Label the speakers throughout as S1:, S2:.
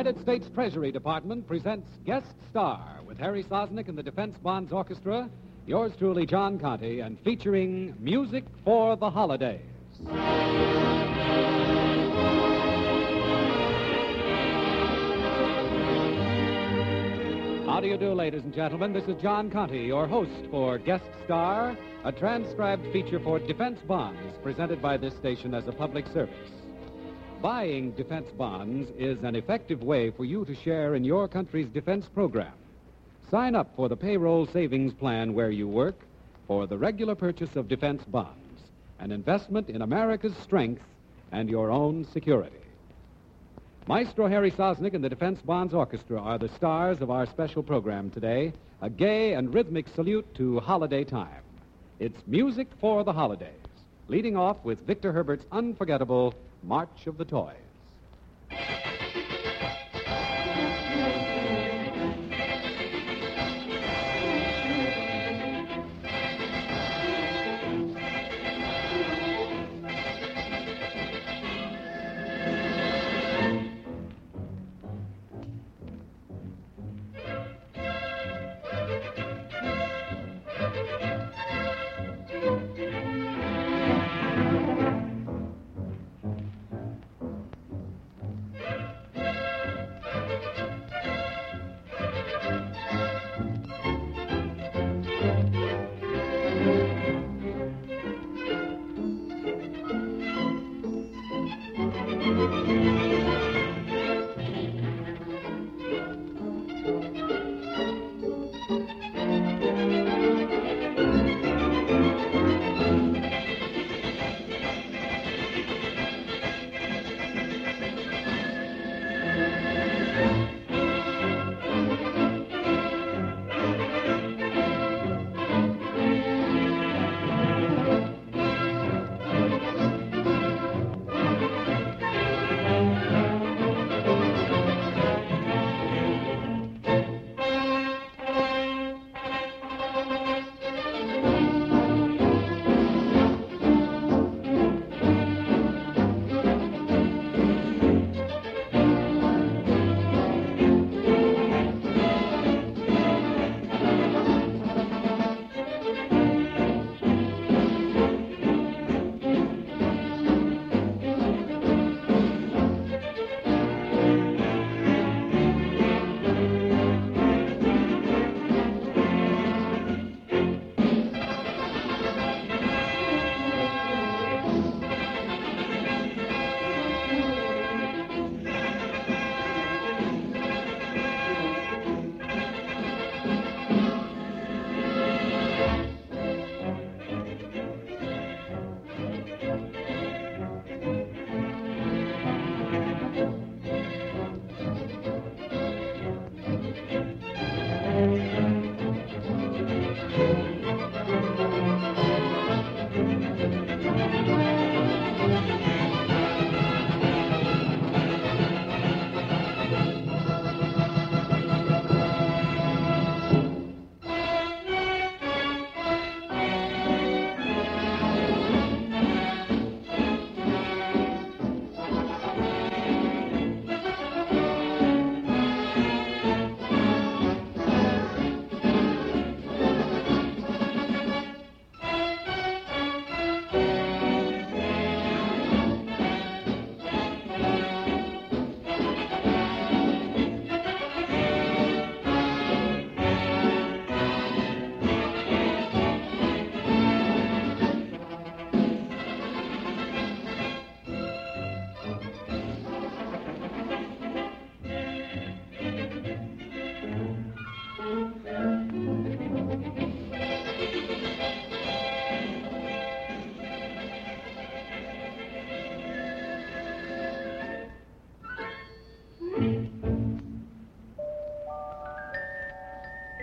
S1: United States Treasury Department presents Guest Star with Harry Sosnick and the Defense Bonds Orchestra, yours truly, John Conte, and featuring Music for the Holidays. How do you do, ladies and gentlemen? This is John Conte, your host for Guest Star, a transcribed feature for defense bonds presented by this station as a public service. Buying defense bonds is an effective way for you to share in your country's defense program. Sign up for the payroll savings plan where you work for the regular purchase of defense bonds, an investment in America's strength and your own security. Maestro Harry Sosnick and the Defense Bonds Orchestra are the stars of our special program today, a gay and rhythmic salute to holiday time. It's music for the holidays, leading off with Victor Herbert's unforgettable March of the Toys.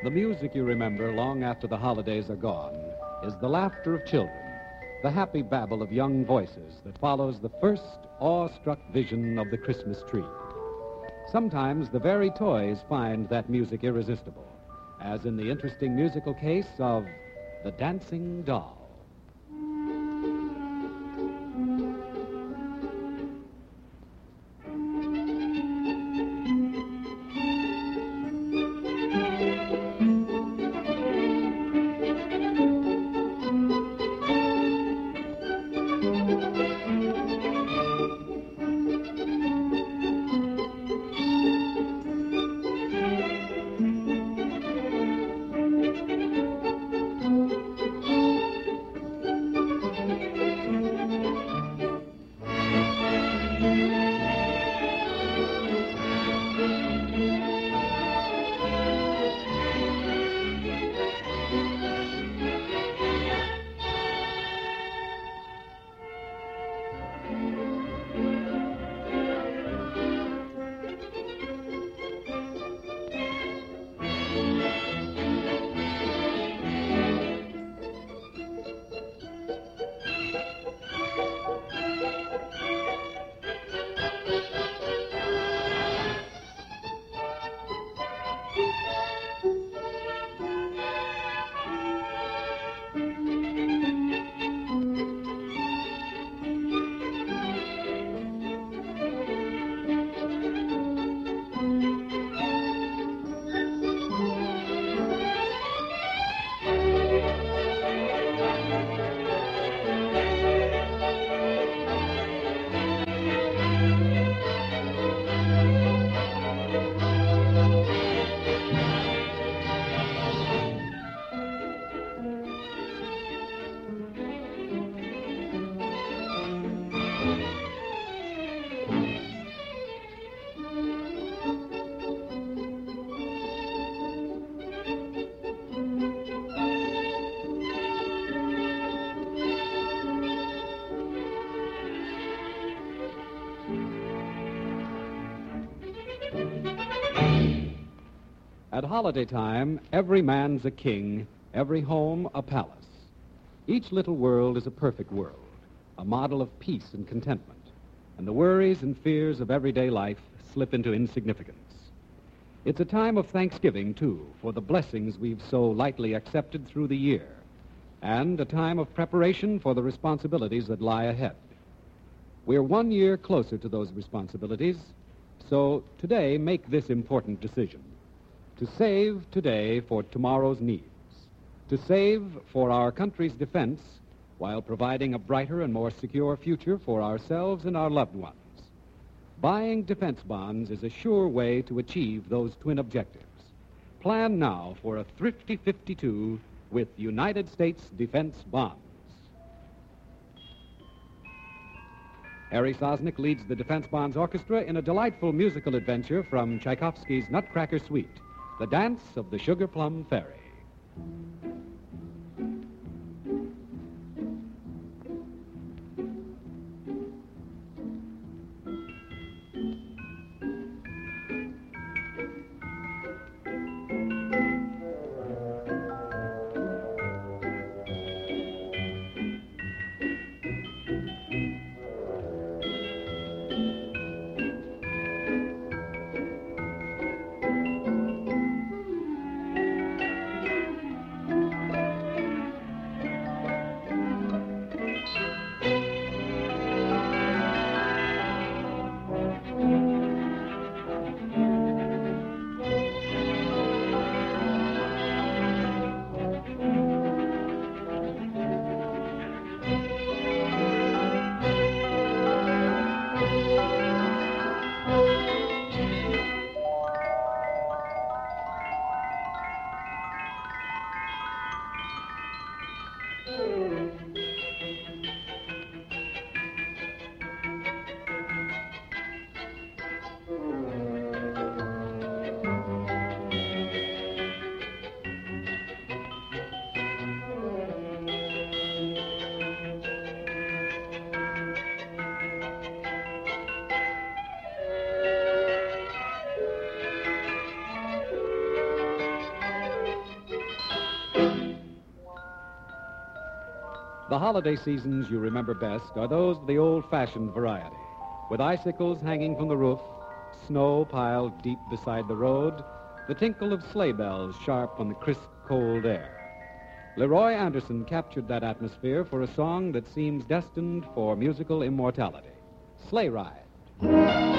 S1: The music you remember long after the holidays are gone is the laughter of children, the happy babble of young voices that follows the first awestruck vision of the Christmas tree. Sometimes the very toys find that music irresistible, as in the interesting musical case of The Dancing Doll. At holiday time, every man's a king, every home a palace. Each little world is a perfect world, a model of peace and contentment, and the worries and fears of everyday life slip into insignificance. It's a time of thanksgiving, too, for the blessings we've so lightly accepted through the year, and a time of preparation for the responsibilities that lie ahead. We're one year closer to those responsibilities, so today make this important decision to save today for tomorrow's needs, to save for our country's defense while providing a brighter and more secure future for ourselves and our loved ones. Buying defense bonds is a sure way to achieve those twin objectives. Plan now for a thrifty 52 with United States Defense Bonds. Harry Sosnick leads the Defense Bonds Orchestra in a delightful musical adventure from Tchaikovsky's Nutcracker Suite. The Dance of the Sugar Plum Fairy. The holiday seasons you remember best are those of the old fashioned variety, with icicles hanging from the roof, snow piled deep beside the road, the tinkle of sleigh bells sharp on the crisp, cold air. Leroy Anderson captured that atmosphere for a song that seems destined for musical immortality Sleigh Ride.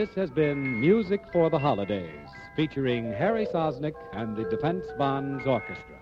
S1: This has been Music for the Holidays, featuring Harry Sosnick and the Defense Bonds Orchestra.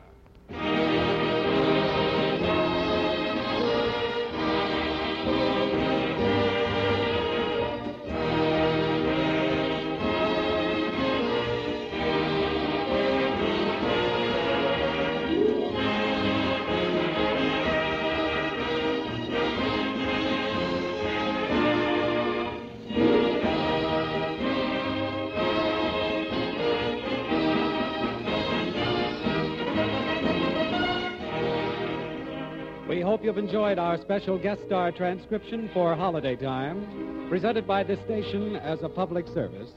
S1: We hope you've enjoyed our special guest star transcription for Holiday Time, presented by this station as a public service,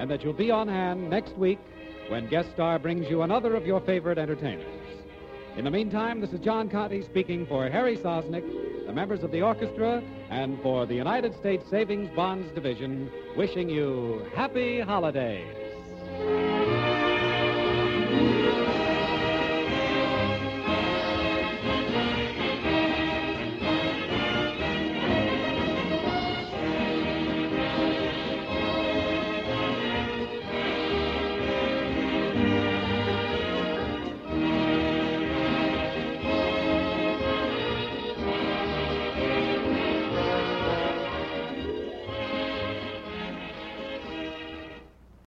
S1: and that you'll be on hand next week when guest star brings you another of your favorite entertainers. In the meantime, this is John Conte speaking for Harry Sosnick, the members of the orchestra, and for the United States Savings Bonds Division, wishing you happy holidays.